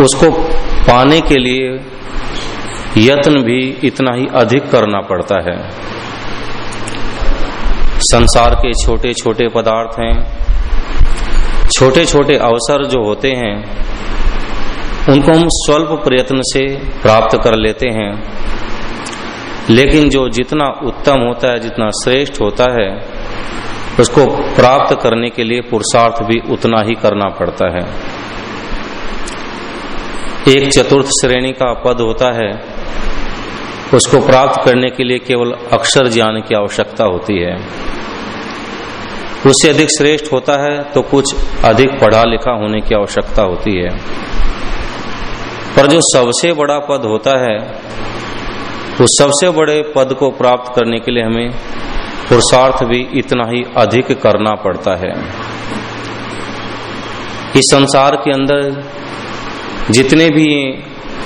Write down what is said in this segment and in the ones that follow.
उसको पाने के लिए यत्न भी इतना ही अधिक करना पड़ता है। संसार के छोटे छोटे पदार्थ हैं छोटे छोटे अवसर जो होते हैं, उनको हम स्वल्प प्रयत्न से प्राप्त कर लेते हैं। लेकिन जो जितना उत्तम होता है, जितना श्रेष्ठ होता है, उसको प्राप्त करने के लिए पुरुषार्थ भी उतना ही करना पड़ता है। एक चतुर्थ श्रेणी का पद होता है। उसको प्राप्त करने के लिए केवल अक्षर ज्ञान की आवश्यकता होती है। उससे अधिक श्रेष्ठ होता है तो कुछ अधिक पढ़ा लिखा होने की आवश्यकता होती है। पर जो सबसे बड़ा पद होता है, उस सबसे बड़े पद को प्राप्त करने के लिए हमें पुरुषार्थ भी इतना ही अधिक करना पड़ता है। इस संसार के अंदर जितने भी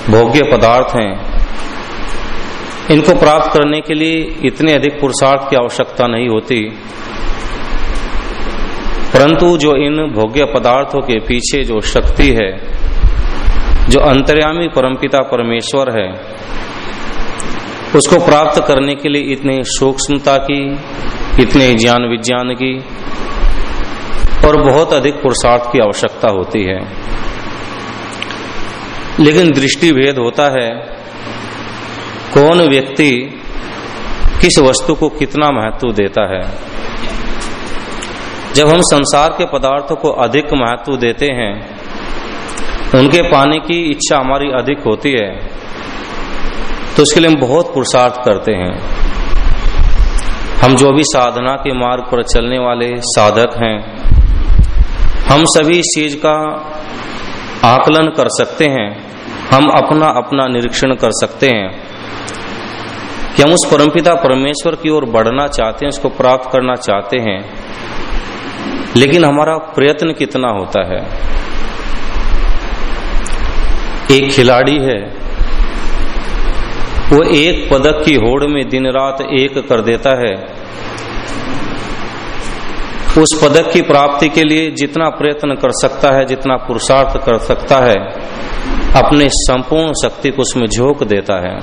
भोग्य पदार्थ हैं, इनको प्राप्त करने के लिए इतने अधिक पुरुषार्थ की आवश्यकता नहीं होती। परंतु जो इन भोग्य पदार्थों के पीछे जो शक्ति है, जो अंतर्यामी परमपिता परमेश्वर है, उसको प्राप्त करने के लिए इतने सूक्ष्मता की, इतने ज्ञान विज्ञान की और बहुत अधिक पुरुषार्थ की आवश्यकता होती है। लेकिन दृष्टि भेद होता है कौन व्यक्ति किस वस्तु को कितना महत्व देता है। जब हम संसार के पदार्थों को अधिक महत्व देते हैं, उनके पाने की इच्छा हमारी अधिक होती है तो उसके लिए हम बहुत पुरुषार्थ करते हैं। हम जो भी साधना के मार्ग पर चलने वाले साधक हैं, हम सभी इस चीज़ का आकलन कर सकते हैं, हम अपना अपना निरीक्षण कर सकते हैं। कि हम उस परमपिता परमेश्वर की ओर बढ़ना चाहते हैं, उसको प्राप्त करना चाहते हैं। लेकिन हमारा प्रयत्न कितना होता है? एक खिलाड़ी है, वो एक पदक की होड़ में दिन रात एक कर देता है। उस पदक की प्राप्ति के लिए जितना प्रयत्न कर सकता है, जितना पुरुषार्थ कर सकता है, अपने संपूर्ण शक्ति को उसमें झोंक देता है।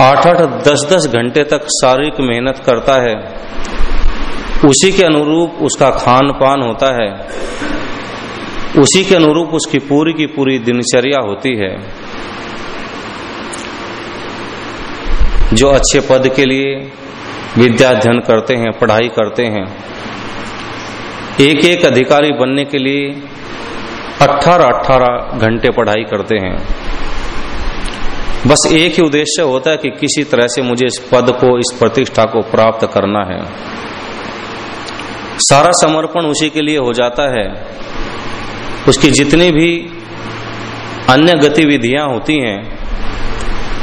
आठ आठ दस दस घंटे तक शारीरिक मेहनत करता है। उसी के अनुरूप उसका खान पान होता है। उसी के अनुरूप उसकी पूरी की पूरी दिनचर्या होती है। जो अच्छे पद के लिए विद्या अध्ययन करते हैं, पढ़ाई करते हैं। एक एक अधिकारी बनने के लिए 18-18 घंटे पढ़ाई करते हैं। बस एक ही उद्देश्य होता है कि किसी तरह से मुझे इस पद को, इस प्रतिष्ठा को प्राप्त करना है। सारा समर्पण उसी के लिए हो जाता है। उसकी जितनी भी अन्य गतिविधियाँ होती हैं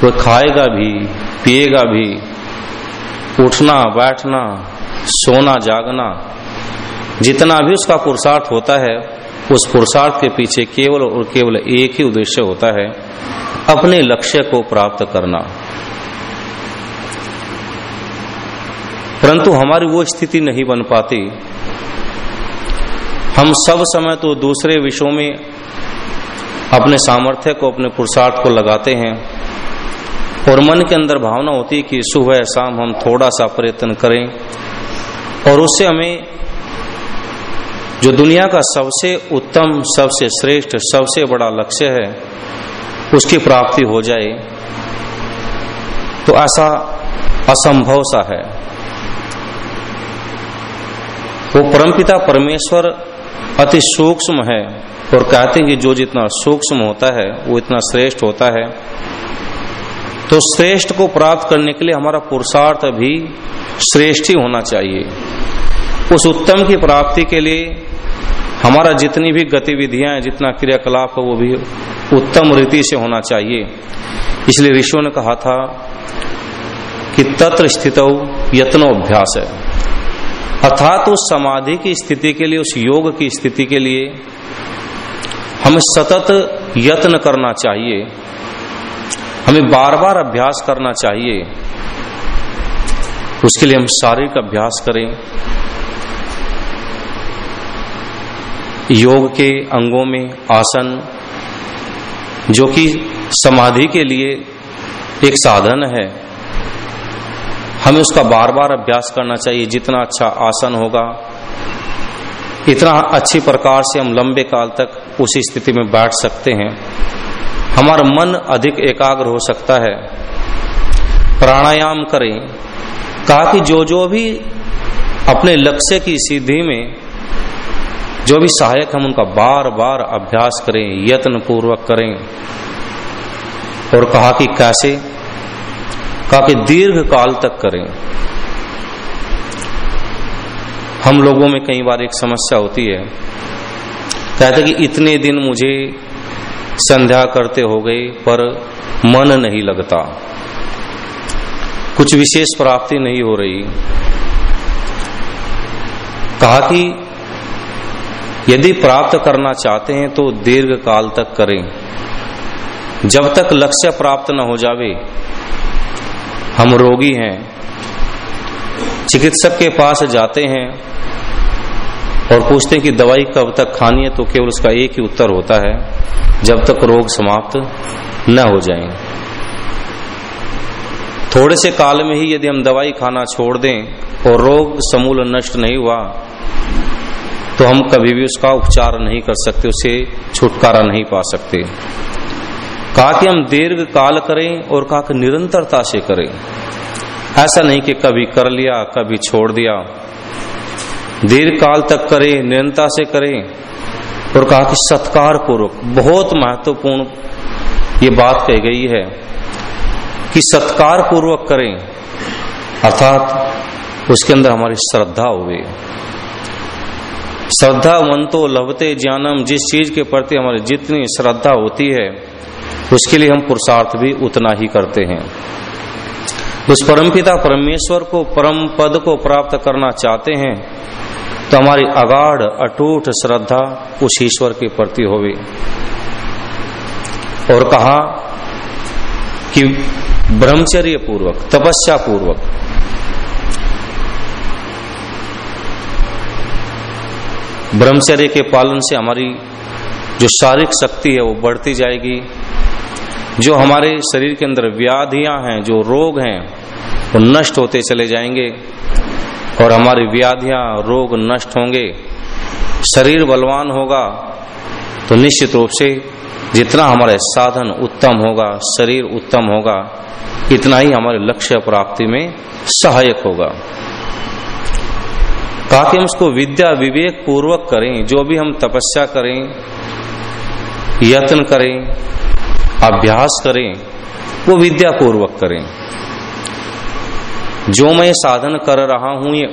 वह खाएगा भी, पिएगा भी उठना, बैठना, सोना, जागना, जितना भी उसका पुरुषार्थ होता है, उस पुरुषार्थ के पीछे केवल और केवल एक ही उद्देश्य होता है, अपने लक्ष्य को प्राप्त करना। परंतु हमारी वो स्थिति नहीं बन पाती। हम सब समय तो दूसरे विषयों में अपने सामर्थ्य को, अपने पुरुषार्थ को लगाते हैं और मन के अंदर भावना होती है कि सुबह शाम हम थोड़ा सा प्रयत्न करें। और उससे हमें जो दुनिया का सबसे उत्तम, सबसे श्रेष्ठ, सबसे बड़ा लक्ष्य है, उसकी प्राप्ति हो जाए तो ऐसा असंभव सा है। वो परमपिता परमेश्वर अति सूक्ष्म है और कहते हैं कि जो जितना सूक्ष्म होता है, वो इतना श्रेष्ठ होता है। तो श्रेष्ठ को प्राप्त करने के लिए हमारा पुरुषार्थ भी श्रेष्ठ ही होना चाहिए। उस उत्तम की प्राप्ति के लिए हमारा जितनी भी गतिविधियाँ हैं, जितना क्रियाकलाप है, वो भी उत्तम रीति से होना चाहिए। इसलिए ऋषियों ने कहा था कि तत्र स्थित यत्नोभ्यास है। अर्थात उस समाधि की स्थिति के लिए, उस योग की स्थिति के लिए हमें सतत यत्न करना चाहिए। हमें बार बार अभ्यास करना चाहिए। उसके लिए हम शारीरिक अभ्यास करें। योग के अंगों में आसन, जो कि समाधि के लिए एक साधन है। हमें उसका बार बार अभ्यास करना चाहिए, जितना अच्छा आसन होगा। इतना अच्छी प्रकार से हम लंबे काल तक उसी स्थिति में बैठ सकते हैं। हमारा मन अधिक एकाग्र हो सकता है। प्राणायाम करें। कहा कि जो जो भी अपने लक्ष्य की सिद्धि में जो भी सहायक हम उनका बार बार अभ्यास करें यत्न पूर्वक करें। और कहा कि कैसे? कहा कि दीर्घ काल तक करें। हम लोगों में कई बार एक समस्या होती है। कहते कि इतने दिन मुझे संध्या करते हो गए पर मन नहीं लगता। कुछ विशेष प्राप्ति नहीं हो रही। कहा कि यदि प्राप्त करना चाहते हैं तो दीर्घ काल तक करें। जब तक लक्ष्य प्राप्त न हो जावे, हम रोगी हैं, चिकित्सक के पास जाते हैं और पूछते हैं कि दवाई कब तक खानी है तो केवल उसका एक ही उत्तर होता है जब तक रोग समाप्त न हो जाए। थोड़े से काल में ही यदि हम दवाई खाना छोड़ दें और रोग समूल नष्ट नहीं हुआ तो हम कभी भी उसका उपचार नहीं कर सकते, उसे छुटकारा नहीं पा सकते। कहा कि हम दीर्घ काल करें और कहा कि निरंतरता से करें। ऐसा नहीं कि कभी कर लिया, कभी छोड़ दिया। दीर्घ काल तक करें, निरंतरता से करें और कहा कि सत्कार पूर्वक बहुत महत्वपूर्ण ये बात कही गई है कि सत्कार पूर्वक करें, अर्थात उसके अंदर हमारी श्रद्धा हुई श्रद्धा मन तो लभते ज्ञानम, जिस चीज़ के प्रति हमारी जितनी श्रद्धा होती है, उसके लिए हम पुरुषार्थ भी उतना ही करते हैं। उस परमपिता परमेश्वर को, परम पद को प्राप्त करना चाहते हैं तो हमारी अगाढ़, अटूट श्रद्धा उस ईश्वर के प्रति होवे और कहा कि ब्रह्मचर्य पूर्वक तपस्या पूर्वक ब्रह्मचर्य के पालन से हमारी जो शारीरिक शक्ति है वो बढ़ती जाएगी। जो हमारे शरीर के अंदर व्याधियाँ हैं, जो रोग हैं, वो नष्ट होते चले जाएँगे। और हमारी व्याधियाँ, रोग नष्ट होंगे, शरीर बलवान होगा तो निश्चित रूप से जितना हमारे साधन उत्तम होगा, शरीर उत्तम होगा, इतना ही हमारे लक्ष्य प्राप्ति में सहायक होगा। ताकि हम उसको विद्या विवेक पूर्वक करें, जो भी हम तपस्या करें, यत्न करें, अभ्यास करें, वो विद्या पूर्वक करें। जो मैं साधन कर रहा हूँ, ये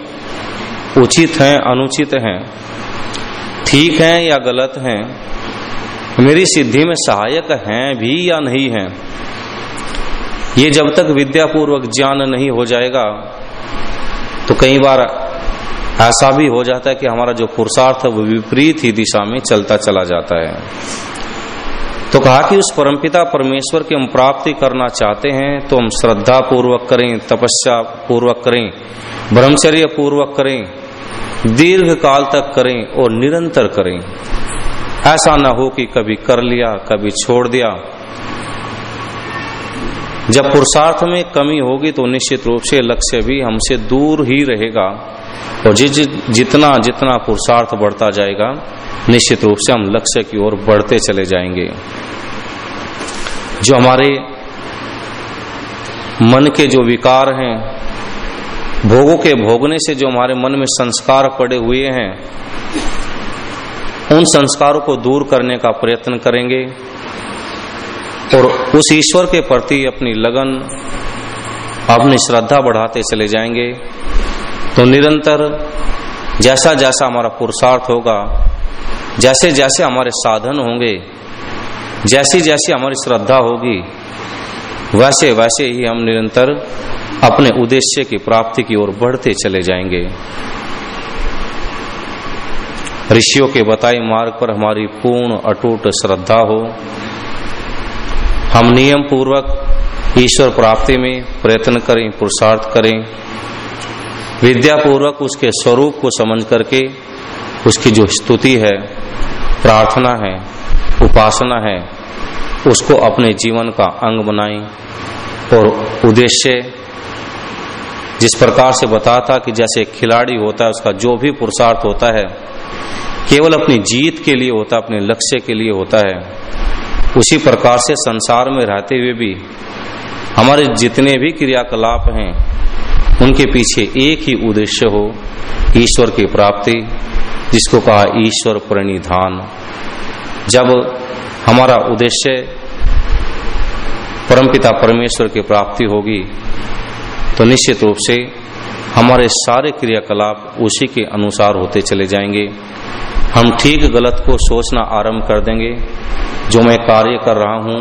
उचित है, अनुचित है? ठीक है या गलत है? मेरी सिद्धि में सहायक हैं भी या नहीं है? ये जब तक विद्यापूर्वक ज्ञान नहीं हो जाएगा तो कई बार ऐसा भी हो जाता है कि हमारा जो पुरुषार्थ है वो विपरीत ही दिशा में चलता चला जाता है। तो कहा कि उस परमपिता परमेश्वर की हम प्राप्ति करना चाहते हैं तो हम श्रद्धा पूर्वक करें तपस्या पूर्वक करें ब्रह्मचर्य पूर्वक करें, दीर्घ काल तक करें और निरंतर करें। ऐसा ना हो कि कभी कर लिया, कभी छोड़ दिया। जब पुरुषार्थ में कमी होगी तो निश्चित रूप से लक्ष्य भी हमसे दूर ही रहेगा। और जि, जितना जितना पुरुषार्थ बढ़ता जाएगा निश्चित रूप से हम लक्ष्य की ओर बढ़ते चले जाएँगे। जो हमारे मन के जो विकार हैं भोगों के भोगने से जो हमारे मन में संस्कार पड़े हुए हैं उन संस्कारों को दूर करने का प्रयत्न करेंगे और उस ईश्वर के प्रति अपनी लगन अपनी श्रद्धा बढ़ाते चले जाएँगे। तो निरंतर जैसा जैसा हमारा पुरुषार्थ होगा जैसे जैसे हमारे साधन होंगे जैसी जैसी हमारी श्रद्धा होगी वैसे वैसे ही हम निरंतर अपने उद्देश्य की प्राप्ति की ओर बढ़ते चले जाएँगे। ऋषियों के बताए मार्ग पर हमारी पूर्ण अटूट श्रद्धा हो। हम नियम पूर्वक ईश्वर प्राप्ति में प्रयत्न करें, पुरुषार्थ करें। विद्या पूर्वक उसके स्वरूप को समझ करके उसकी जो स्तुति है, प्रार्थना है, उपासना है, उसको अपने जीवन का अंग बनाएँ। और उद्देश्य जिस प्रकार से बताया था कि जैसे खिलाड़ी होता है, उसका जो भी पुरुषार्थ होता है, केवल अपनी जीत के लिए होता है, अपने लक्ष्य के लिए होता है, उसी प्रकार से संसार में रहते हुए भी हमारे जितने भी क्रियाकलाप हैं उनके पीछे एक ही उद्देश्य हो, ईश्वर की प्राप्ति, जिसको कहा ईश्वर प्रणिधान जब हमारा उद्देश्य परमपिता परमेश्वर की प्राप्ति होगी तो निश्चित रूप से हमारे सारे क्रियाकलाप उसी के अनुसार होते चले जाएँगे। हम ठीक गलत को सोचना आरंभ कर देंगे, जो मैं कार्य कर रहा हूँ,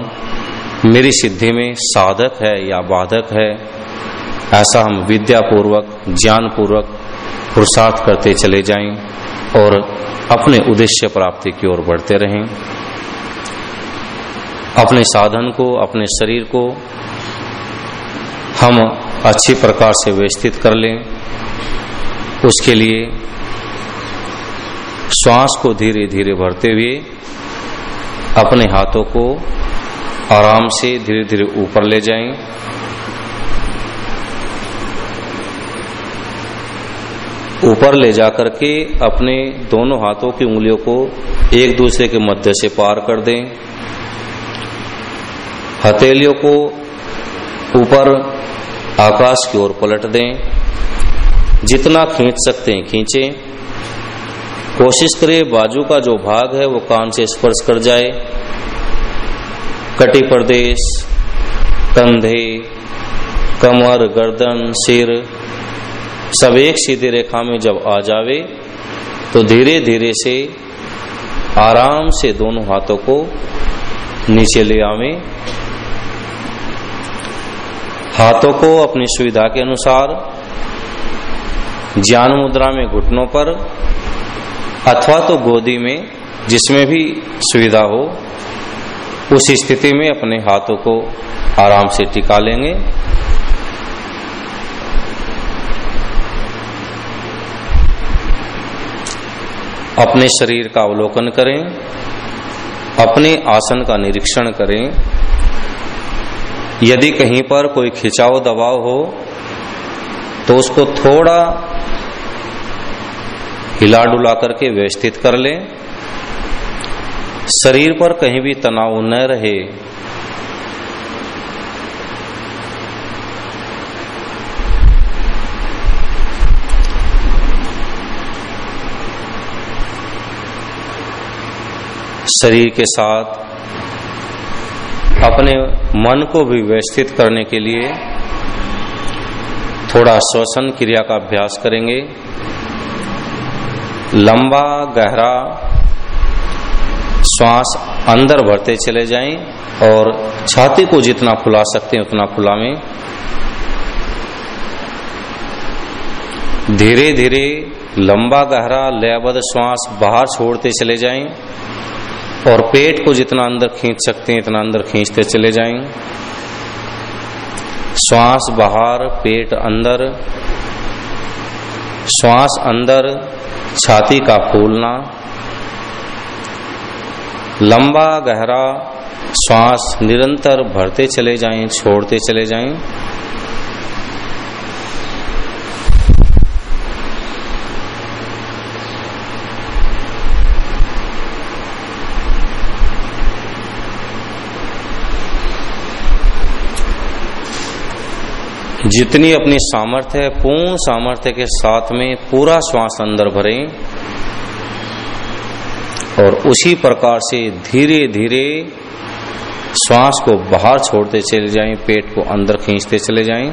मेरी सिद्धि में साधक है या बाधक है ऐसा हम विद्या पूर्वक ज्ञान पूर्वक पुरुषार्थ करते चले जाएँ और अपने उद्देश्य प्राप्ति की ओर बढ़ते रहें। अपने साधन को, अपने शरीर को हम अच्छी प्रकार से व्यवस्थित कर लें। उसके लिए श्वास को धीरे धीरे भरते हुए अपने हाथों को आराम से धीरे धीरे ऊपर ले जाएँ। ऊपर ले जाकर के अपने दोनों हाथों की उंगलियों को एक दूसरे के मध्य से पार कर दें। हथेलियों को ऊपर आकाश की ओर पलट दें। जितना खींच सकते हैं खींचे। कोशिश करें बाजू का जो भाग है वो कान से स्पर्श कर जाए। कटी प्रदेश, कंधे, कमर, गर्दन, सिर सब एक सीधी रेखा में जब आ जावे तो धीरे धीरे से आराम से दोनों हाथों को नीचे ले आवे। हाथों को अपनी सुविधा के अनुसार ज्ञान मुद्रा में घुटनों पर, अथवा तो गोदी में जिसमें भी सुविधा हो, उस स्थिति में अपने हाथों को आराम से टिका लेंगे। अपने शरीर का अवलोकन करें, अपने आसन का निरीक्षण करें। यदि कहीं पर कोई खिंचाव दबाव हो तो उसको थोड़ा हिला डुला करके व्यवस्थित कर लें। शरीर पर कहीं भी तनाव न रहे। शरीर के साथ अपने मन को भी व्यवस्थित करने के लिए थोड़ा श्वसन क्रिया का अभ्यास करेंगे। लंबा, गहरा श्वास अंदर भरते चले जाएँ और छाती को जितना फुला सकते हैं उतना फुलावें धीरे धीरे लंबा, गहरा, लयबद्ध श्वास बाहर छोड़ते चले जाएँ। और पेट को जितना अंदर खींच सकते हैं, इतना अंदर खींचते चले जाएँ श्वास बाहर, पेट अंदर, श्वास अंदर, छाती का फूलना लंबा गहरा श्वास निरंतर भरते चले जाएँ, छोड़ते चले जाएँ। जितनी अपनी सामर्थ्य है, पूर्ण सामर्थ्य के साथ में पूरा श्वास अंदर भरें और उसी प्रकार से धीरे धीरे श्वास को बाहर छोड़ते चले जाएँ, पेट को अंदर खींचते चले जाएँ।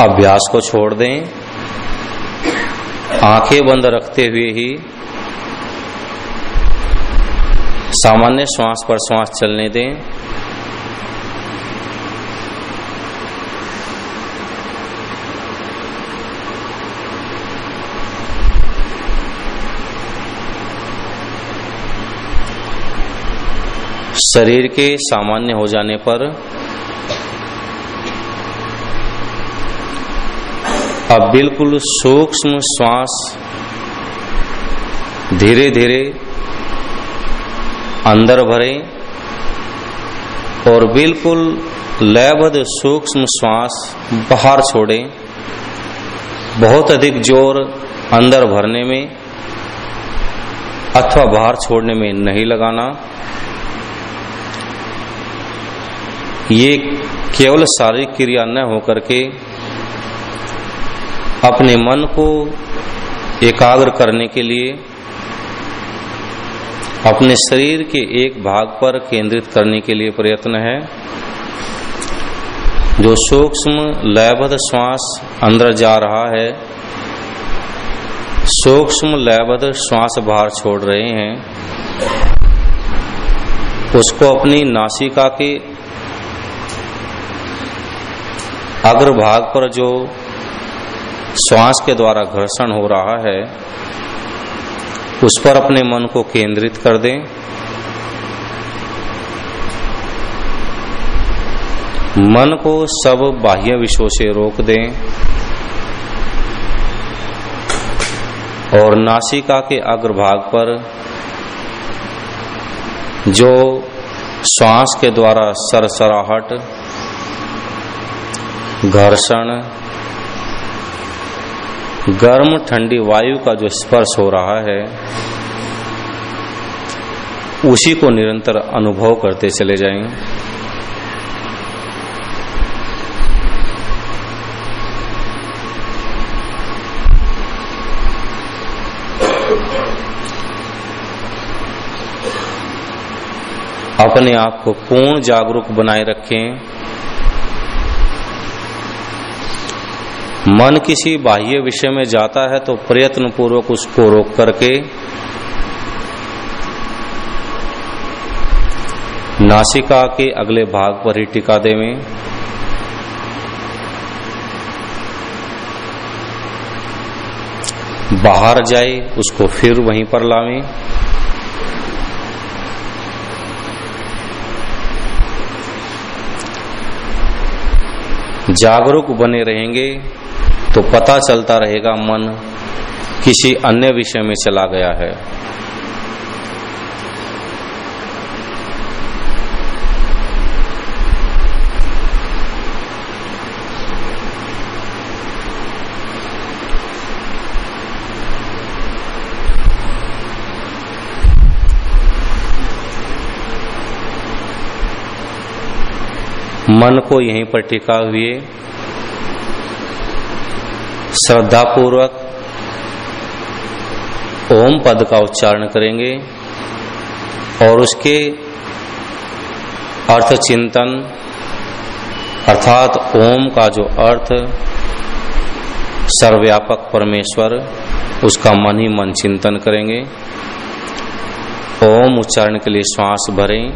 अभ्यास को छोड़ दें। आँखें बंद रखते हुए ही सामान्य श्वास पर श्वास चलने दें। शरीर के सामान्य हो जाने पर अब बिल्कुल सूक्ष्म श्वास धीरे धीरे अंदर भरे और बिल्कुल लयबद्ध सूक्ष्म श्वास बाहर छोड़े। बहुत अधिक ज़ोर अंदर भरने में अथवा बाहर छोड़ने में नहीं लगाना। ये केवल शारीरिक क्रिया न होकर के अपने मन को एकाग्र करने के लिए, अपने शरीर के एक भाग पर केंद्रित करने के लिए प्रयत्न है। जो सूक्ष्म, लयबद्ध श्वास अंदर जा रहा है, सूक्ष्म, लयबद्ध श्वास बाहर छोड़ रहे हैं, उसको अपनी नासिका के अग्रभाग पर जो श्वास के द्वारा घर्षण हो रहा है, उस पर अपने मन को केंद्रित कर दें। मन को सब बाह्य विषयों से रोक दें और नासिका के अग्रभाग पर जो श्वास के द्वारा सरसराहट, घर्षण गर्म ठंडी वायु का जो स्पर्श हो रहा है, उसी को निरंतर अनुभव करते चले जाएँ। अपने आप को पूर्ण जागरूक बनाए रखें। मन किसी बाह्य विषय में जाता है तो प्रयत्न पूर्वक उसको रोक करके नासिका के अगले भाग पर ही टिका देवें। बाहर जाए, उसको फिर वहीं पर लावें। जागरूक बने रहेंगे। तो पता चलता रहेगा मन किसी अन्य विषय में चला गया है। मन को यहीं पर टिका हुए। श्रद्धा पूर्वक ओम पद का उच्चारण करेंगे और उसके अर्थ चिंतन अर्थात ओम का जो अर्थ सर्वव्यापक परमेश्वर, उसका मन ही मन चिंतन करेंगे। ओम उच्चारण के लिए श्वास भरें।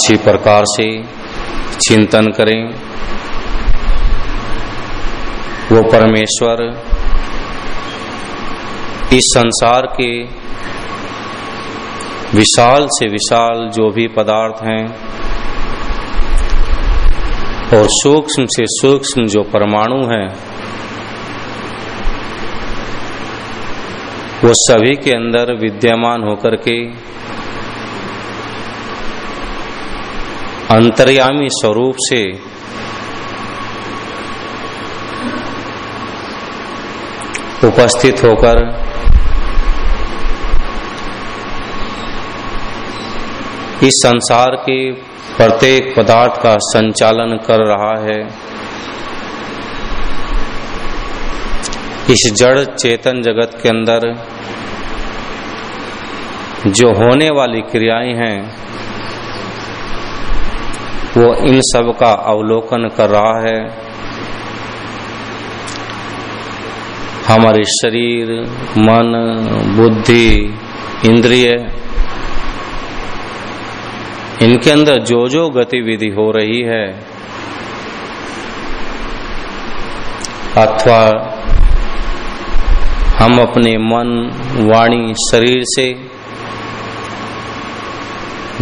अच्छी प्रकार से चिंतन करें। वो परमेश्वर इस संसार के विशाल से विशाल जो भी पदार्थ हैं और सूक्ष्म से सूक्ष्म जो परमाणु हैं, वो सभी के अंदर विद्यमान होकर के अंतर्यामी स्वरूप से उपस्थित होकर इस संसार के प्रत्येक पदार्थ का संचालन कर रहा है। इस जड़ चेतन जगत के अंदर जो होने वाली क्रियाएँ हैं वो इन सब का अवलोकन कर रहा है। हमारे शरीर, मन, बुद्धि, इंद्रिय, इनके अंदर जो जो गतिविधि हो रही है, अथवा हम अपने मन, वाणी, शरीर से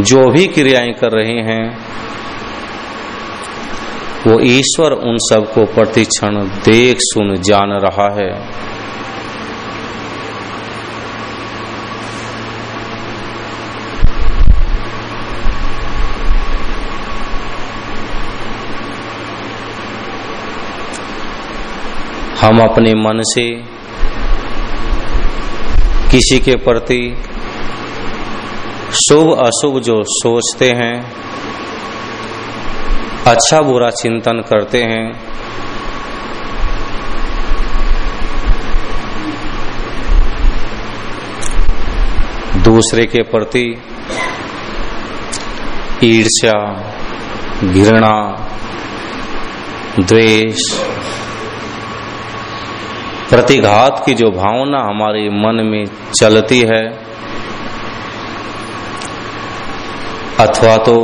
जो भी क्रियाएँ कर रहे हैं वो ईश्वर उन सबको प्रतिक्षण देख सुन जान रहा है। हम अपने मन से किसी के प्रति शुभ अशुभ जो सोचते हैं अच्छा बुरा चिंतन करते हैं। दूसरे के प्रति ईर्ष्या, घृणा, द्वेष, प्रतिघात की जो भावना हमारे मन में चलती है, अथवा तो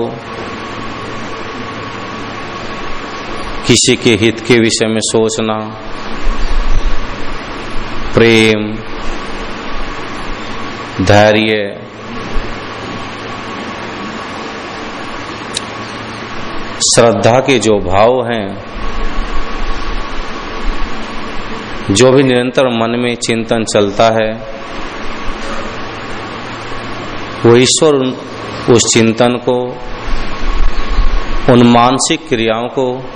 किसी के हित के विषय में सोचना, प्रेम, धैर्य, श्रद्धा के जो भाव हैं, जो भी निरंतर मन में चिंतन चलता है, वो ईश्वर उस चिंतन को, उन मानसिक क्रियाओं को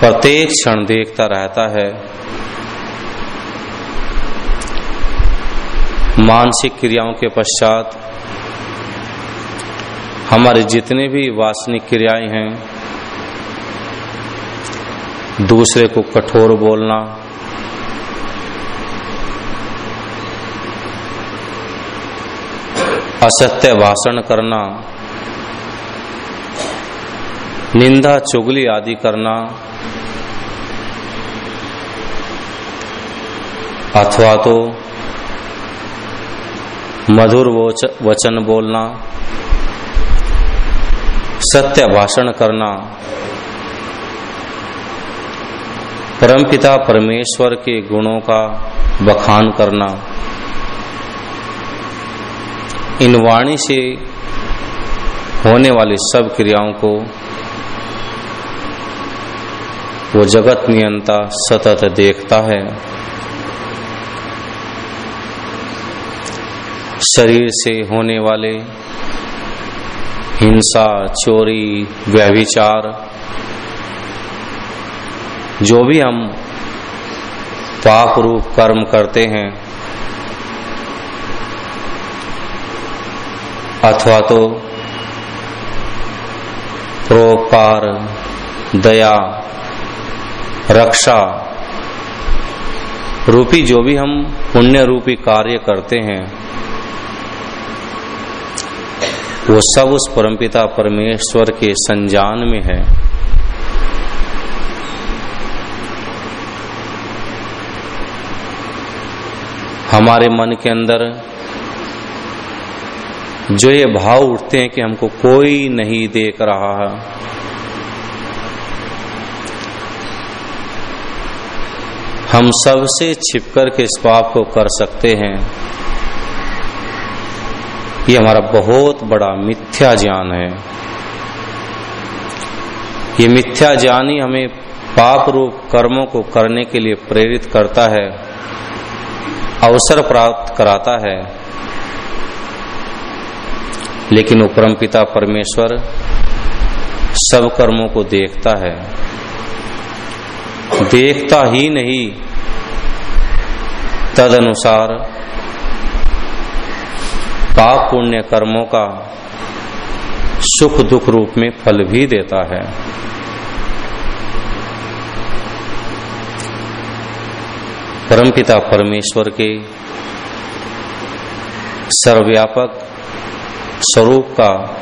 प्रत्येक क्षण देखता रहता है। मानसिक क्रियाओं के पश्चात हमारे जितने भी वासनिक क्रियाएँ हैं, दूसरे को कठोर बोलना, असत्य भाषण करना, निंदा चुगली आदि करना अथवा तो मधुर वचन बोलना, सत्य भाषण करना, परमपिता परमेश्वर के गुणों का बखान करना, इन वाणी से होने वाली सब क्रियाओं को वो जगत नियंता सतत देखता है। शरीर से होने वाले हिंसा, चोरी, व्यभिचार, जो भी हम पाप रूप कर्म करते हैं, अथवा तो प्रोपार दया, रक्षा रूपी जो भी हम पुण्य रूपी कार्य करते हैं वो सब उस परमपिता परमेश्वर के संजान में है। हमारे मन के अंदर जो ये भाव उठते हैं कि हमको कोई नहीं देख रहा है, हम सबसे छिपकर के इस पाप को कर सकते हैं। ये हमारा बहुत बड़ा मिथ्या ज्ञान है। ये मिथ्या ज्ञान ही हमें पाप रूप कर्मों को करने के लिए प्रेरित करता है, अवसर प्राप्त कराता है। लेकिन उपरम पिता परमेश्वर सब कर्मों को देखता है। देखता ही नहीं तद अनुसार पाप पुण्य कर्मों का सुख दुख रूप में फल भी देता है। परमपिता परमेश्वर के सर्वव्यापक स्वरूप का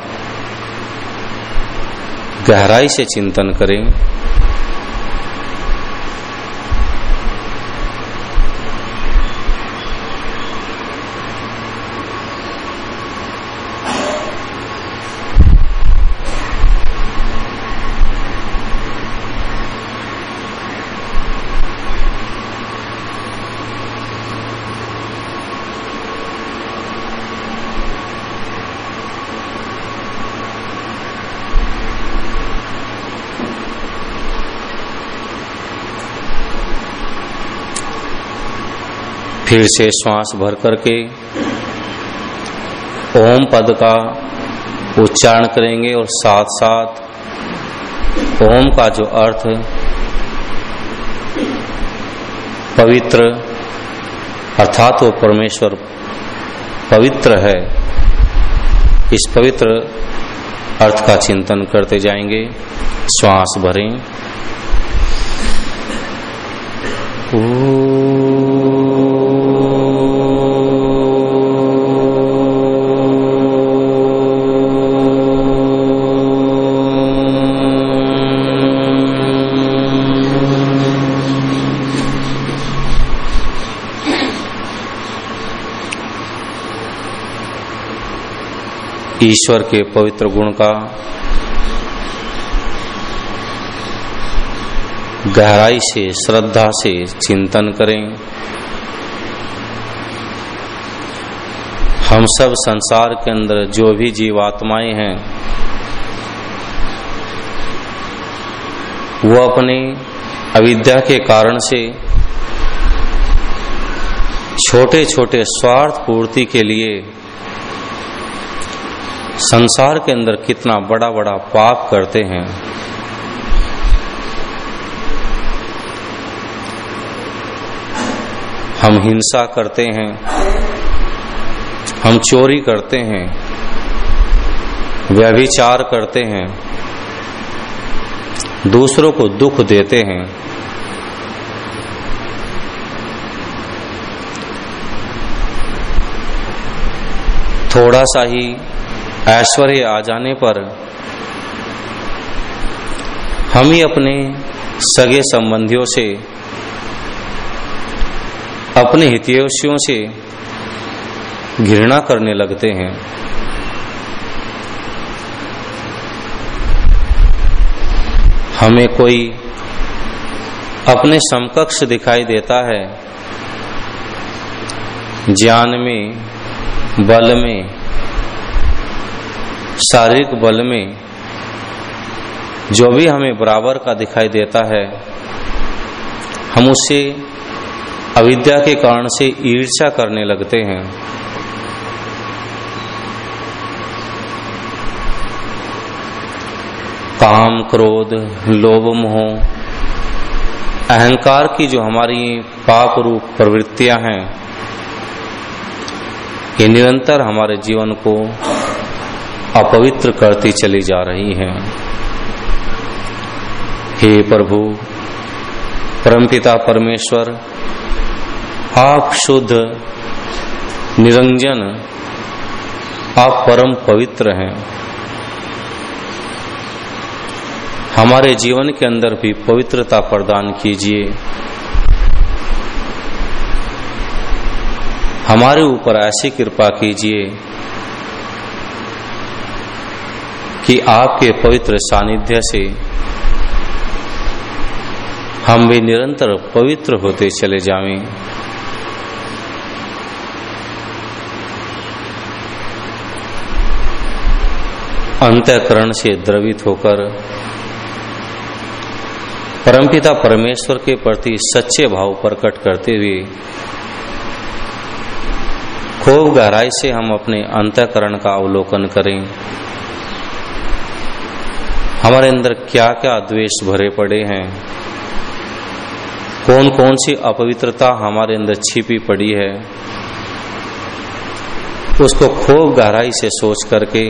गहराई से चिंतन करें। फिर से श्वास भर करके ओम पद का उच्चारण करेंगे और साथ साथ ओम का जो अर्थ पवित्र अर्थात वो परमेश्वर पवित्र है, इस पवित्र अर्थ का चिंतन करते जाएँगे। श्वास भरें। ईश्वर के पवित्र गुण का गहराई से, श्रद्धा से चिंतन करें। हम सब संसार के अंदर जो भी जीवात्माएँ हैं, वो अपने अविद्या के कारण से छोटे छोटे स्वार्थ पूर्ति के लिए संसार के अंदर कितना बड़ा बड़ा पाप करते हैं। हम हिंसा करते हैं। हम चोरी करते हैं। व्यभिचार करते हैं। दूसरों को दुख देते हैं। थोड़ा सा ही ऐश्वर्य आ जाने पर हम ही अपने सगे संबंधियों से, अपने हितैषियों से घृणा करने लगते हैं। हमें कोई अपने समकक्ष दिखाई देता है, ज्ञान में, बल में शारीरिक बल में जो भी हमें बराबर का दिखाई देता है, हम उससे अविद्या के कारण से ईर्षा करने लगते हैं। काम, क्रोध, लोभ, मोह, अहंकार की जो हमारी पाप रूप प्रवृत्तियाँ हैं, ये निरंतर हमारे जीवन को अपवित्र करती चली जा रही हैं। हे प्रभु, परमपिता परमेश्वर, आप शुद्ध, निरंजन, आप परम पवित्र हैं। हमारे जीवन के अंदर भी पवित्रता प्रदान कीजिए। हमारे ऊपर ऐसी कृपा कीजिए कि आपके पवित्र सानिध्य से हम भी निरंतर पवित्र होते चले जावें। अंतकरण से द्रवित होकर परमपिता परमेश्वर के प्रति सच्चे भाव प्रकट करते हुए खूब गहराई से हम अपने अंतकरण का अवलोकन करें। हमारे अंदर क्या क्या द्वेष भरे पड़े हैं? कौन कौन सी अपवित्रता हमारे अंदर छिपी पड़ी है? उसको खूब गहराई से सोच करके,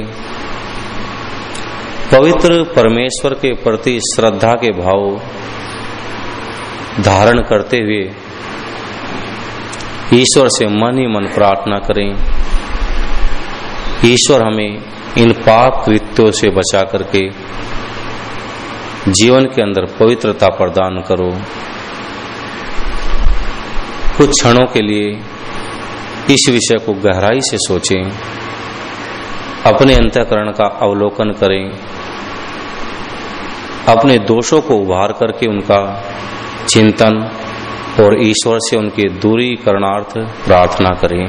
पवित्र परमेश्वर के प्रति श्रद्धा के भाव धारण करते हुए, ईश्वर से मन ही मन प्रार्थना करें। ईश्वर हमें इन पाप कृत्यों से बचा करके जीवन के अंदर पवित्रता प्रदान करो। कुछ क्षणों के लिए इस विषय को गहराई से सोचें। अपने अंतकरण का अवलोकन करें। अपने दोषों को उभार करके उनका चिंतन और ईश्वर से उनके दूरी करणार्थ प्रार्थना करें।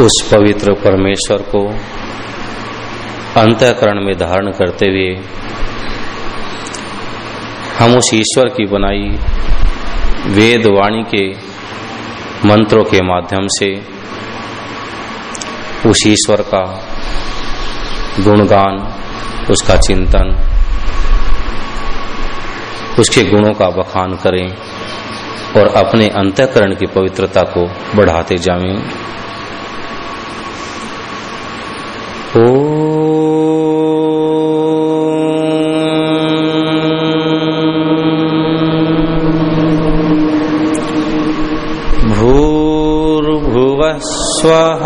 उस पवित्र परमेश्वर को अंतकरण में धारण करते हुए हम उस ईश्वर की बनाई वेद वाणी के मंत्रों के माध्यम से उस ईश्वर का गुणगान, उसका चिंतन, उसके गुणों का बखान करें और अपने अंतकरण की पवित्रता को बढ़ाते जाएँ। ओ स्वः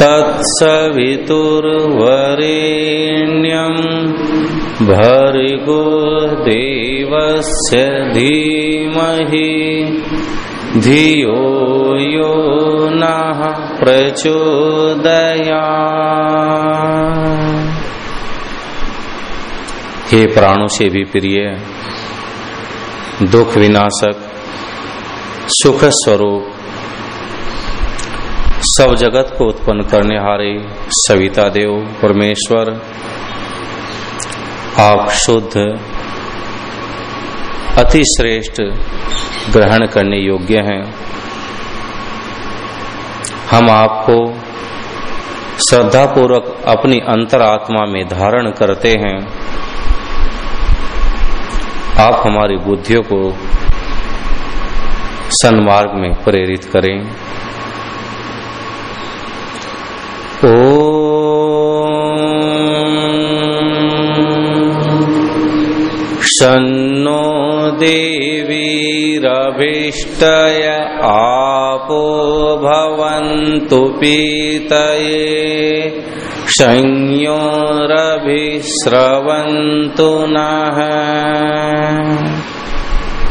तत्सवितुर्वरेण्यम् भर्गो देवस्य धीमहि धियो यो नः प्रचोदया हे प्राणों से भी प्रिय, दुख विनाशक, सुख स्वरूप, सब जगत को उत्पन्न करने हारे सविता देव परमेश्वर, आप शुद्ध, अति श्रेष्ठ ग्रहण करने योग्य हैं। हम आपको श्रद्धापूर्वक अपनी अंतरात्मा में धारण करते हैं। आप हमारी बुद्धियों को सन्मार्ग में प्रेरित करें। ओ शन्नो देवीरभीष्टय आपो भवन्तु पीतये। संयोरभिस्रवन्तु नः।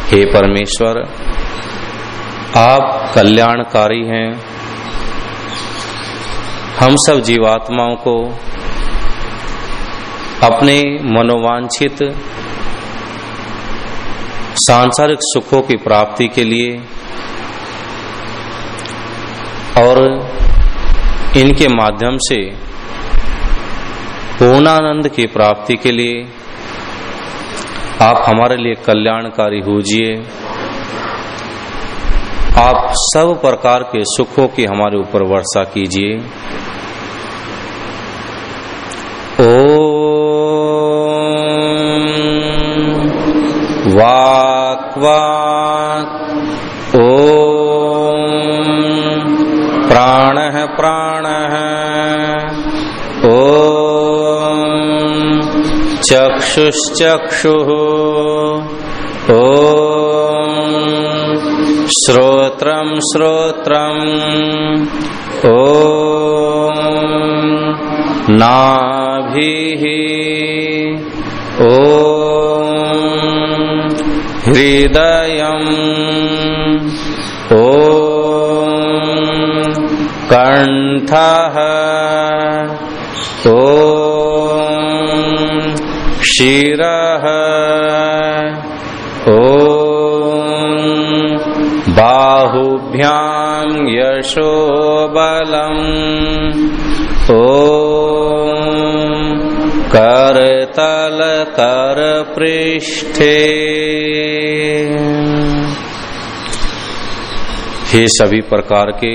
हे परमेश्वर, आप कल्याणकारी हैं। हम सब जीवात्माओं को अपने मनोवांछित सांसारिक सुखों की प्राप्ति के लिए और इनके माध्यम से पूर्णानंद की प्राप्ति के लिए आप हमारे लिए कल्याणकारी होजिए। आप सब प्रकार के सुखों की हमारे ऊपर वर्षा कीजिए। ओ वाक् चक्षुश्चक्षु। ओ श्रोत्रम श्रोत्रम ओ नाभिः। ओ हृदयम् ओ कण्ठः। ओ शिरः यशोबलम् ओ करतल कर पृष्ठे हे सभी प्रकार के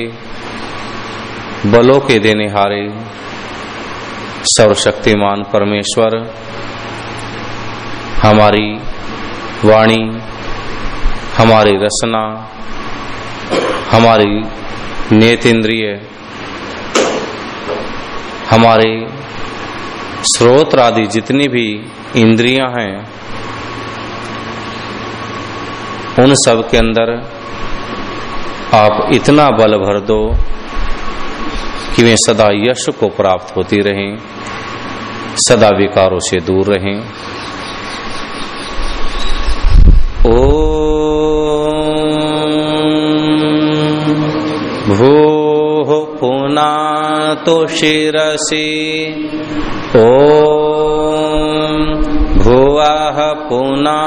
बलों के देने हारे सर्वशक्तिमान परमेश्वर हमारी वाणी, हमारी रचना, हमारी नेतेंद्रिय, हमारे स्रोत आदि जितनी भी इंद्रियाँ हैं, उन सब के अंदर आप इतना बल भर दो कि वे सदा यश को प्राप्त होती रहें, सदा विकारों से दूर रहें। भू पुना तो शिसी ओ भुव पुना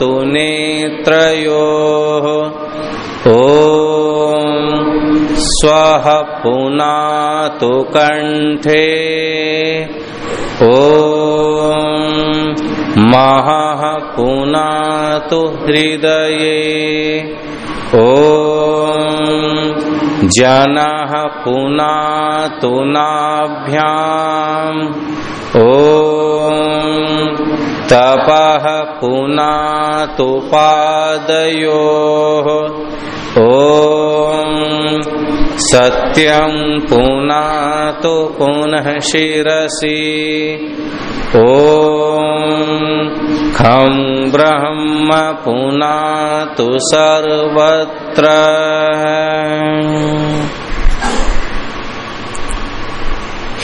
तो नेत्रो ओ स्वः पुनातु कण्ठे ॐ महः हृदये। ॐ जनः पुनातु नाभ्याम्। ॐ तपः पुनातु पादयोः। ॐ सत्यं पुनातु पुनः शिरसि। ॐ खं ब्रह्म पुनातु सर्वत्र।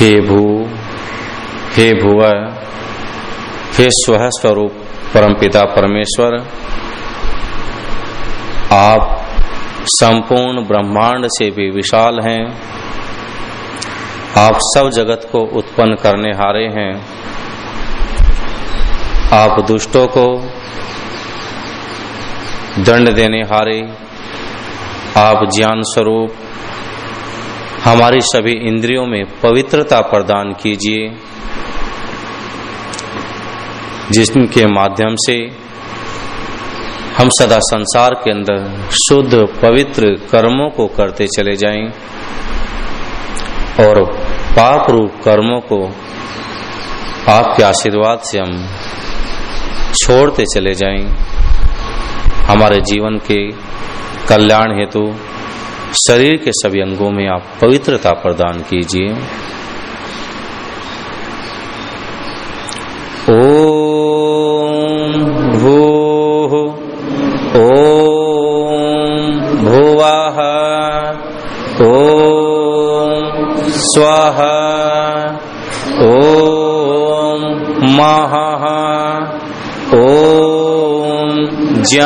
हे भू, हे भुव, हे स्व स्वरूप परमपिता परमेश्वर, आप संपूर्ण ब्रह्मांड से भी विशाल हैं। आप सब जगत को उत्पन्न करने हारे हैं। आप दुष्टों को दंड देने हारे, आप ज्ञान स्वरूप हमारी सभी इंद्रियों में पवित्रता प्रदान कीजिए जिसके माध्यम से हम सदा संसार के अंदर शुद्ध, पवित्र कर्मों को करते चले जाएँ और पाप रूप कर्मों को आपके आशीर्वाद से हम छोड़ते चले जाएँ। हमारे जीवन के कल्याण हेतु शरीर के सभी अंगों में आप पवित्रता प्रदान कीजिए। ओम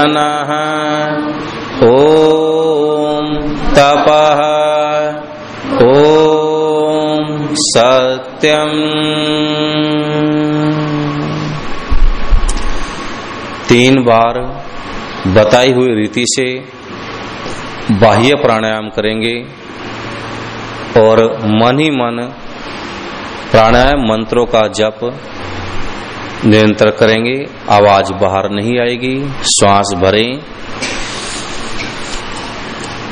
जनः तपः। ओम सत्यम। तीन बार बताई हुई रीति से बाह्य प्राणायाम करेंगे और मन ही मन प्राणायाम मंत्रों का जप निरंतर करेंगे, आवाज़ बाहर नहीं आएगी, श्वास भरें।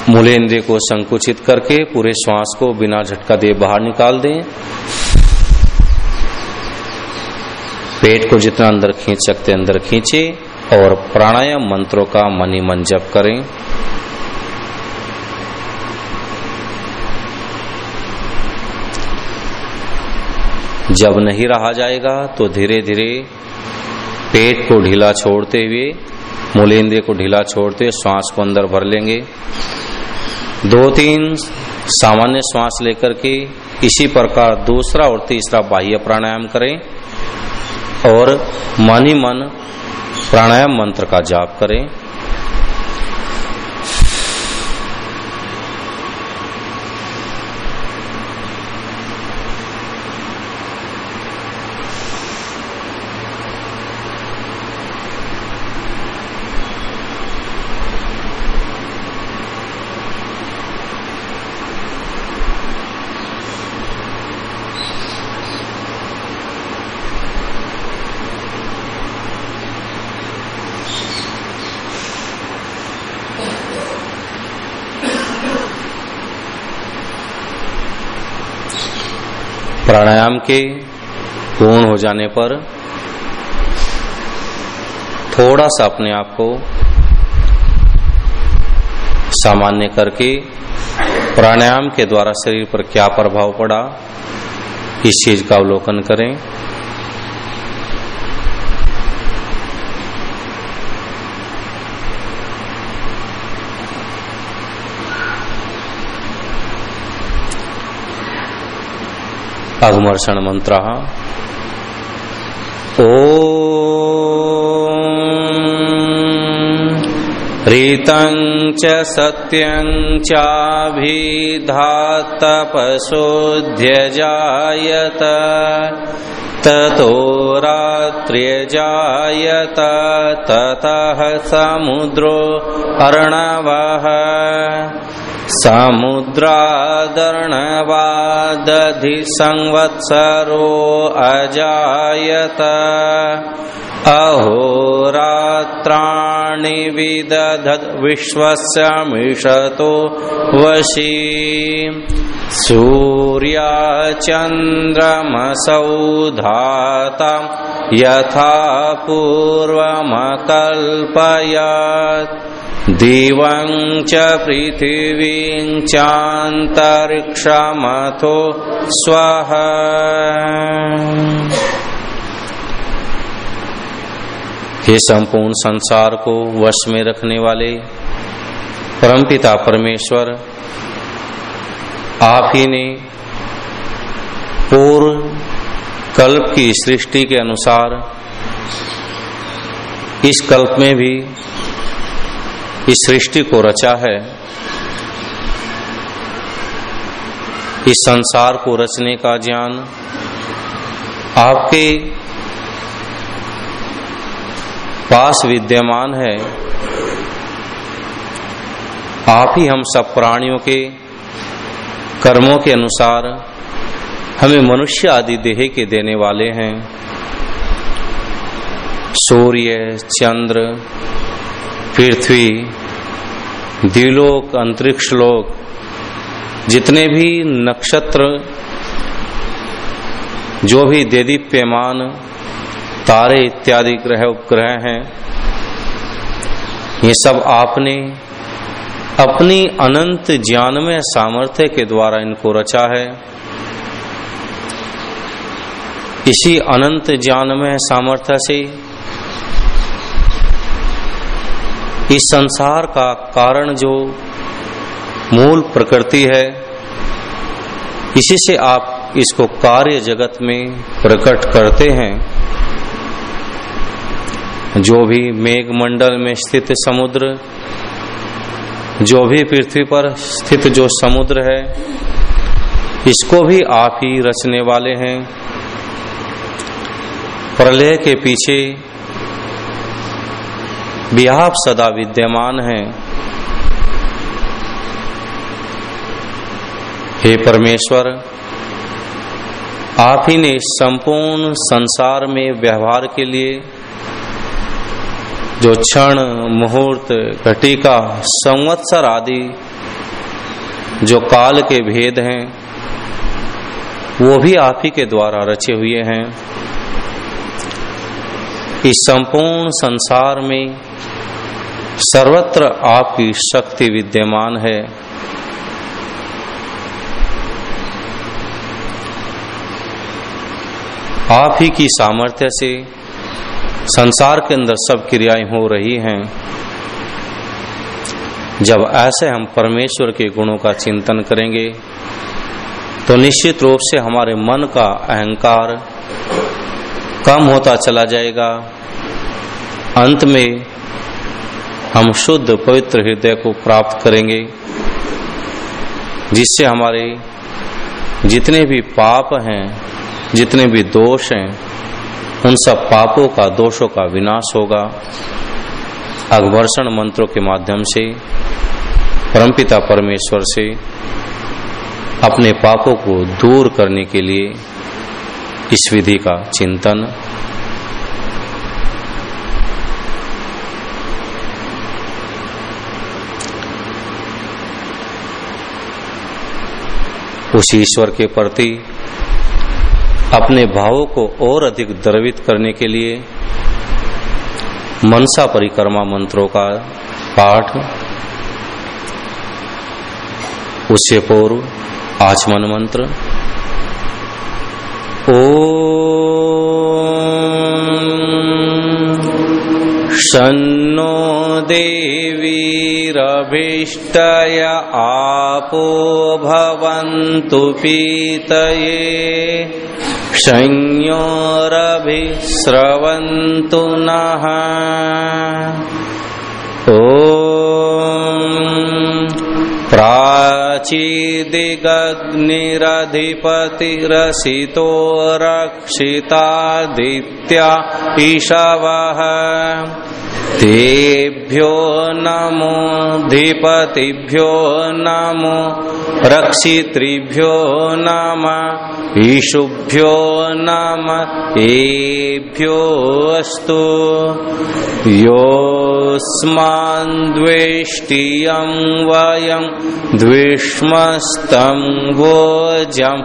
मूलेन्द्रिय को संकुचित करके पूरे श्वास को बिना झटका दे बाहर निकाल दें। पेट को जितना अंदर खींच सकते अंदर खींचे और प्राणायाम मंत्रों का मनी मन जप करें। जब नहीं रहा जाएगा तो धीरे धीरे पेट को ढीला छोड़ते हुए मूलेन्द्रिय को ढीला छोड़ते हुए श्वास को अंदर भर लेंगे। दो तीन सामान्य श्वास लेकर के इसी प्रकार दूसरा और तीसरा बाह्य प्राणायाम करें और मन ही मन प्राणायाम मंत्र का जाप करें। प्राणायाम के पूर्ण हो जाने पर थोड़ा सा अपने आप को सामान्य करके प्राणायाम के द्वारा शरीर पर क्या प्रभाव पड़ा, इस चीज़ का अवलोकन करें। अघमर्षण मंत्र। ओ रीतं च सत्यं चाभिधातपशोऽध्यजायत ततो रात्र्यजायत। ततः समुद्रो अर्णवः समुद्रादर्णवादधि संवत्सरो अजायत। अहोरात्राणि विदधद् विश्वस्य मिषतो वशी। सूर्याचन्द्रमसौ धाता यथा पूर्वमकल्पयात्। दिवं च पृथिवीं चान्तरिक्षमथो स्वः हे संपूर्ण संसार को वश में रखने वाले परमपिता परमेश्वर, आप ही ने पूर्व कल्प की सृष्टि के अनुसार इस कल्प में भी इस सृष्टि को रचा है, इस संसार को रचने का ज्ञान, आपके पास विद्यमान है, आप ही हम सब प्राणियों के कर्मों के अनुसार हमें मनुष्य आदि देह के देने वाले हैं। सूर्य, चंद्र, पृथ्वी द्विलोक अंतरिक्ष लोक, जितने भी नक्षत्र, जो भी देदीप्यमान, तारे इत्यादि ग्रह उपग्रह हैं, ये सब आपने अपनी अनंत ज्ञान में सामर्थ्य के द्वारा इनको रचा है। इसी अनंत ज्ञान में सामर्थ्य से इस संसार का कारण जो मूल प्रकृति है, इसी से आप इसको कार्य जगत में प्रकट करते हैं। जो भी मेघ मंडल में स्थित समुद्र, जो भी पृथ्वी पर स्थित जो समुद्र है, इसको भी आप ही रचने वाले हैं। प्रलय के पीछे भी आप सदा विद्यमान हैं। हे परमेश्वर, आप ही ने संपूर्ण संसार में व्यवहार के लिए जो क्षण, मुहूर्त, घटिका, संवत्सर आदि, जो काल के भेद हैं, वो भी आप ही के द्वारा रचे हुए हैं। इस संपूर्ण संसार में सर्वत्र आपकी शक्ति विद्यमान है। आप ही की सामर्थ्य से संसार के अंदर सब क्रियाएँ हो रही हैं। जब ऐसे हम परमेश्वर के गुणों का चिंतन करेंगे तो निश्चित रूप से हमारे मन का अहंकार कम होता चला जाएगा। अंत में हम शुद्ध पवित्र हृदय को प्राप्त करेंगे, जिससे हमारे जितने भी पाप हैं, जितने भी दोष हैं, उन सब पापों का, दोषों का विनाश होगा। अघवर्षण मंत्रों के माध्यम से, परमपिता परमेश्वर से अपने पापों को दूर करने के लिए इस विधि का चिंतन। उस ईश्वर के प्रति अपने भावों को और अधिक द्रवित करने के लिए मनसा परिक्रमा मंत्रों का पाठ, उससे पूर्व आचमन मंत्र ओ शन्नो देवीरभीष्टय आपो भवन्तु पीतये। संयोरभिस्रवन्तु नः। ॐ प्राचीदिगग्निरधिपतिरसितो रक्षितादित्या ईशवः तेभ्यो नमो धीपतिभ्यो नमो, रक्षितृभ्यो नम, ईशुभ्यो नम एभ्योऽस्तु योऽस्मान् द्वेष्टियं वयं द्विष्मस्तं वोजं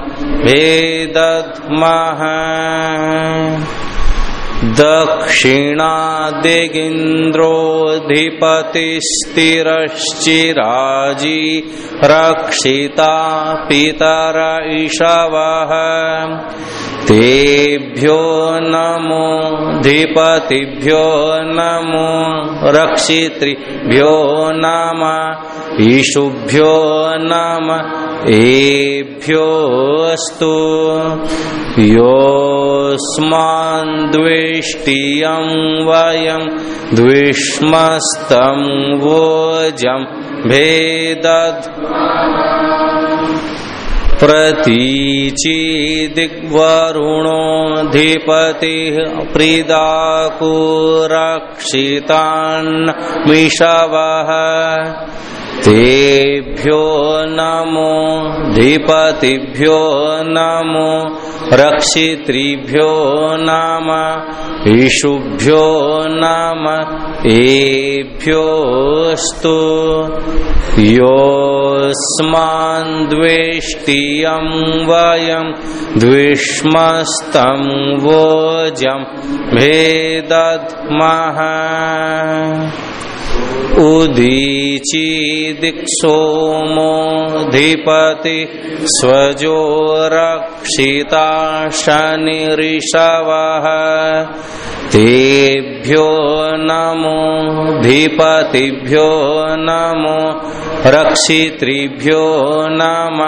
भेदध्मः दक्षिणादिगिन्द्रोऽधिपतिस्थिरश्चिराजी रक्षिता पितर इषवः तेभ्यो नमो, धिपतिभ्यो नमो, रक्षितृभ्यो नम, ईशुभ्यो नम एभ्योऽस्तु योऽस्मान् द्वेष्टियं वयं, द्विष्मस्तं वोजं भेदध् प्रतीचिदिग्वरुणोऽधिपतिः प्रीदाकुरक्षितान्मिषवः तेभ्यो नमो, धिपतिभ्यो नमो रक्षितृभ्यो नाम, ईशुभ्यो नाम एभ्योऽस्तु योऽस्मान् द्वेष्टियं वयं, द्विष्मस्तं वोजं भेदध्मः उदीचिदिक्सोमोऽधिपति स्वजो रक्षिता शनिऋषवः तेभ्यो नमो धिपतिभ्यो नमो रक्षितृभ्यो नम।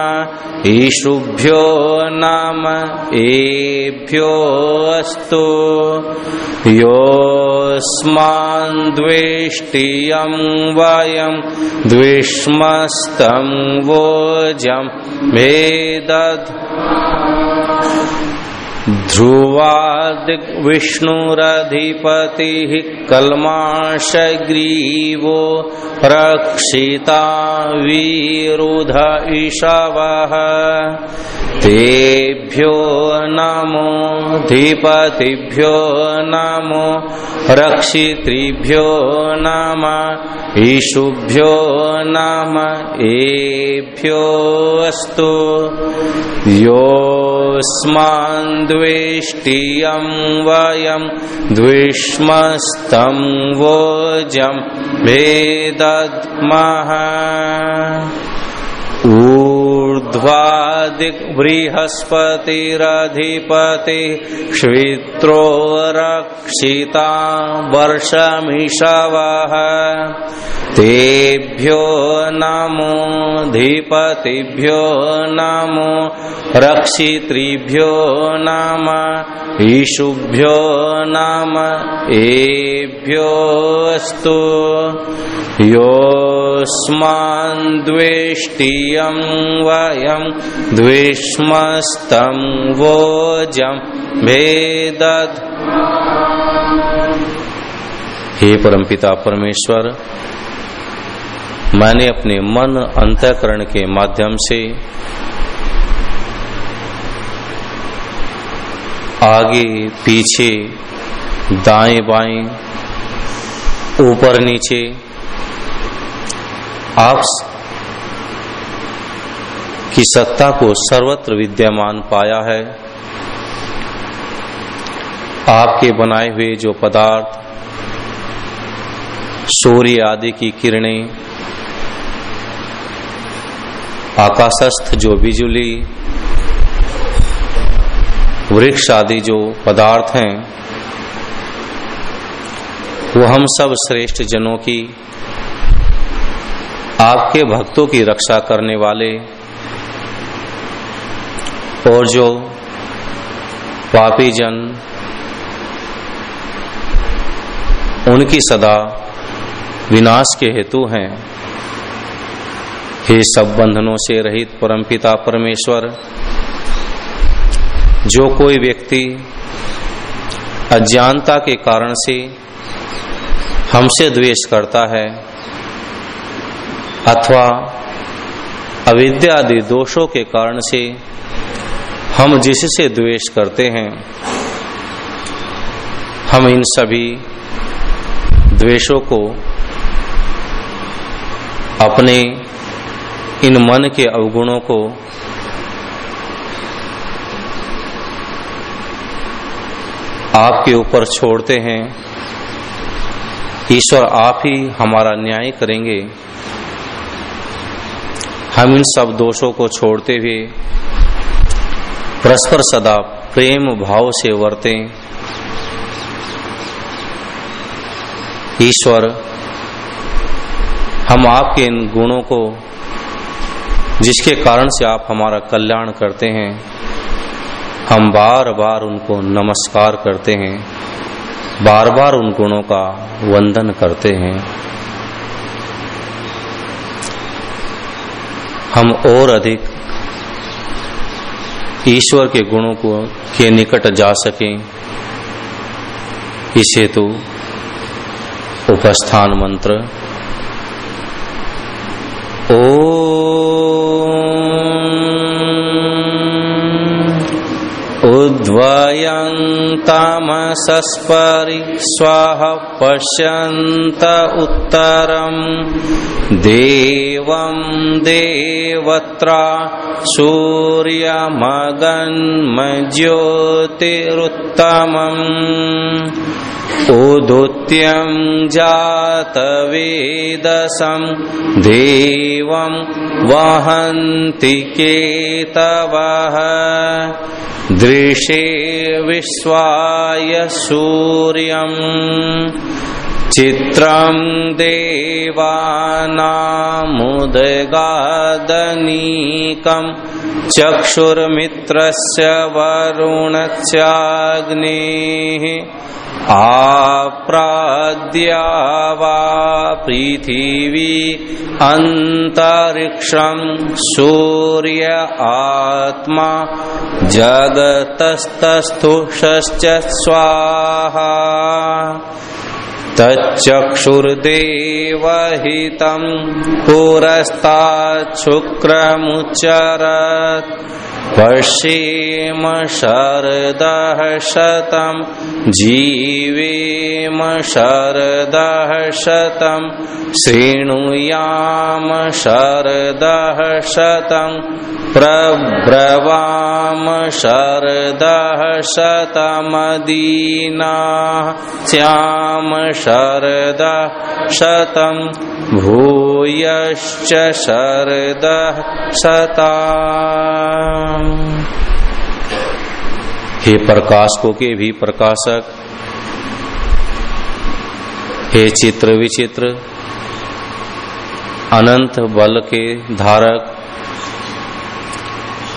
ईशुभ्यो नम एभ्योऽस्तु योऽस्मान् द्वेष्टियं वयं द्विष्मस्तं वोजं भेदध् ध्रुवादिविष्णुरधिपतिः कल्माषग्रीवो रक्षिता वीरुध इषवः तेभ्यो नमो धिपतिभ्यो नमो रक्षितृभ्यो नम ईशुभ्यो नम एभ्योऽस्तु। योऽस्मान् द्वेष्टियं वयं द्विष्मस्तं वोजं भेदध्मः ऊर्ध्वादिबृहस्पतिरधिपति क्षित्रो रक्षिता वर्षमिषवः तेभ्यो नमो धिपतिभ्यो नमो रक्षितृभ्यो नाम ईशुभ्यो नाम एभ्योऽस्तु योऽस्मान् द्वेष्टियं वयं द्विष्मस्तं वोजं भेदध् हे परमपिता परमेश्वर, मैंने अपने मन अंतकरण के माध्यम से आगे, पीछे, दाएँ बाएँ, ऊपर नीचे, आप की सत्ता को सर्वत्र विद्यमान पाया है। आपके बनाए हुए जो पदार्थ, सूर्य आदि की किरणें, आकाशस्थ जो बिजुली, वृक्ष आदि जो पदार्थ हैं, वो हम सब श्रेष्ठ जनों की, आपके भक्तों की रक्षा करने वाले और जो पापी जन, उनकी सदा विनाश के हेतु हैं। हे सब बंधनों से रहित परमपिता परमेश्वर, जो कोई व्यक्ति अज्ञानता के कारण से हमसे द्वेष करता है अथवा अविद्या आदि दोषों के कारण से हम जिससे द्वेष करते हैं, हम इन सभी द्वेषों को अपने इन मन के अवगुणों को आपके ऊपर छोड़ते हैं। ईश्वर आप ही हमारा न्याय करेंगे। हम इन सब दोषों को छोड़ते हुए परस्पर सदा प्रेम भाव से वर्ते। ईश्वर, हम आपके इन गुणों को, जिसके कारण से आप हमारा कल्याण करते हैं, हम बार बार उनको नमस्कार करते हैं बार बार उन गुणों का वंदन करते हैं। हम और अधिक ईश्वर के गुणों को के निकट जा सके। इसे तो उपस्थान मंत्र ओ उद्वयन्तमसस्परि स्वाह पश्यन्त उत्तरम्। देवं देवत्रा सूर्यमगन्मज्योतिरुत्तमम्। उदुत्यं जातवेदसं देवं वहन्ति केतवः। दृशे विश्वाय सूर्यम्। चित्रं देवानामुदगादनीकम्। चक्षुर्मित्रस्य वरुणस्याग्नेः। आप्राद्या पृथिवी अन्तरिक्षं सूर्य आत्मा जगतस्तस्थुषश्च स्वाहा। तच्चक्षुर्देवहितं पुरस्ताच्छुक्रमुच्चरत्। पश्येम शरदः शतं जीवेम शरदः शतं शृणुयाम शरदः शतं प्रब्रवाम शरदः शतमदीना स्याम शरदः शतं भूयश्च शरदः शता हे प्रकाशकों के भी प्रकाशक, हे चित्र विचित्र, अनंत बल के धारक,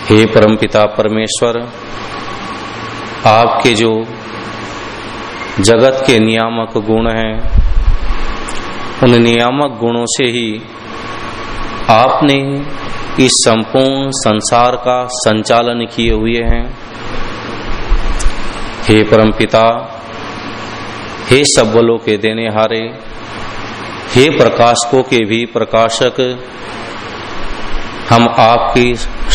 हे परमपिता परमेश्वर, आपके जो जगत के नियामक गुण हैं, उन नियामक गुणों से ही आपने इस संपूर्ण संसार का संचालन किए हुए हैं। हे परमपिता, हे सब बलों के देने हारे, हे प्रकाशकों के भी प्रकाशक, हम आपकी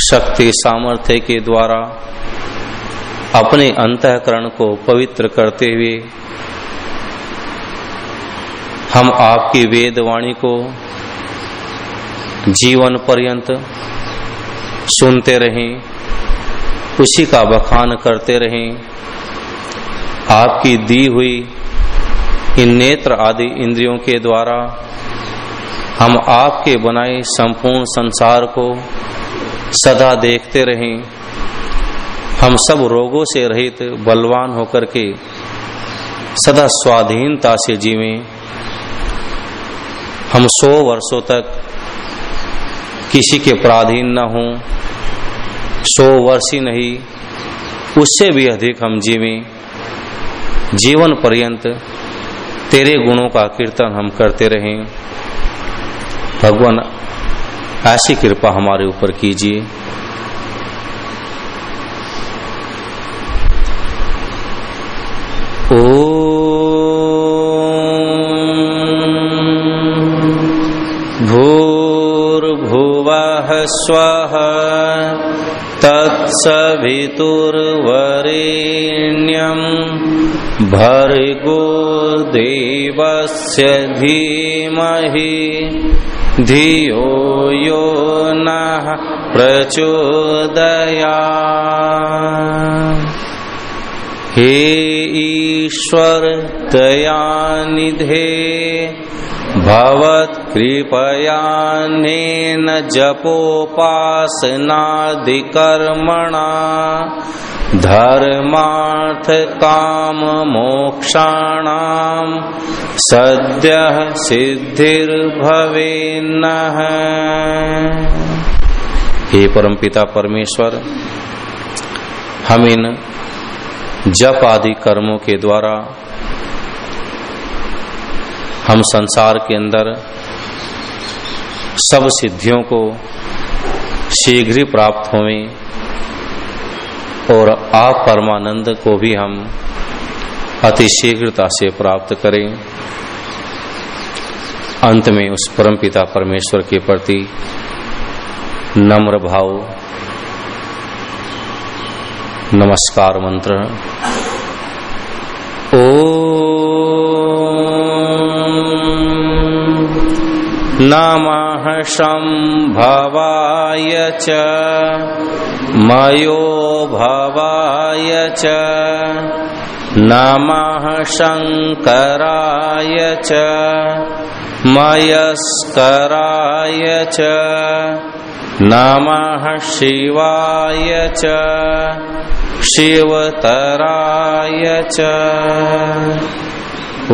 शक्ति सामर्थ्य के द्वारा अपने अंतकरण को पवित्र करते हुए, हम आपकी वेद वाणी को जीवन पर्यंत सुनते रहें, उसी का बखान करते रहें। आपकी दी हुई इन नेत्र आदि इंद्रियों के द्वारा हम आपके बनाए संपूर्ण संसार को सदा देखते रहें। हम सब रोगों से रहित, बलवान होकर के सदा स्वाधीनता से जीवें। हम सौ वर्षों तक किसी के पराधीन न हों। सौ वर्ष ही नहीं, उससे भी अधिक हम जीवें। जीवन पर्यंत तेरे गुणों का कीर्तन हम करते रहें। भगवान, ऐसी कृपा हमारे ऊपर कीजिए। ओ तत्सवितुर्वरेण्यम भर्गो देवस्य धीमहि धियो यो न प्रचोदया हे ईश्वर दयानिधे भवत्कृपयानेन जपोपासनादिकर्मणा, धर्मार्थ काम मोक्षाणाम, सद्य सिद्धिर्भवेन्न। हे परमपिता परमेश्वर, हम इन जप आदि कर्मों के द्वारा, हम संसार के अंदर सब सिद्धियों को शीघ्र ही प्राप्त हों और आप परमानंद को भी हम अति शीघ्रता से प्राप्त करें। अंत में उस परमपिता परमेश्वर के प्रति नम्र भाव, नमस्कार मंत्र। ओ नमः शम्भवाय च, मयो भवाय च, नमः शङ्कराय च, मयस्कराय च, नमः शिवाय च, शिवतराय च। ओ